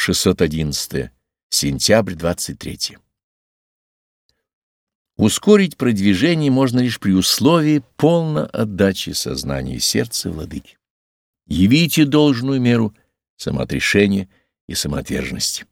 611. Сентябрь 23. Ускорить продвижение можно лишь при условии полной отдачи сознания и сердца владыке. Явите должную меру самоотрешения и самоотверженности.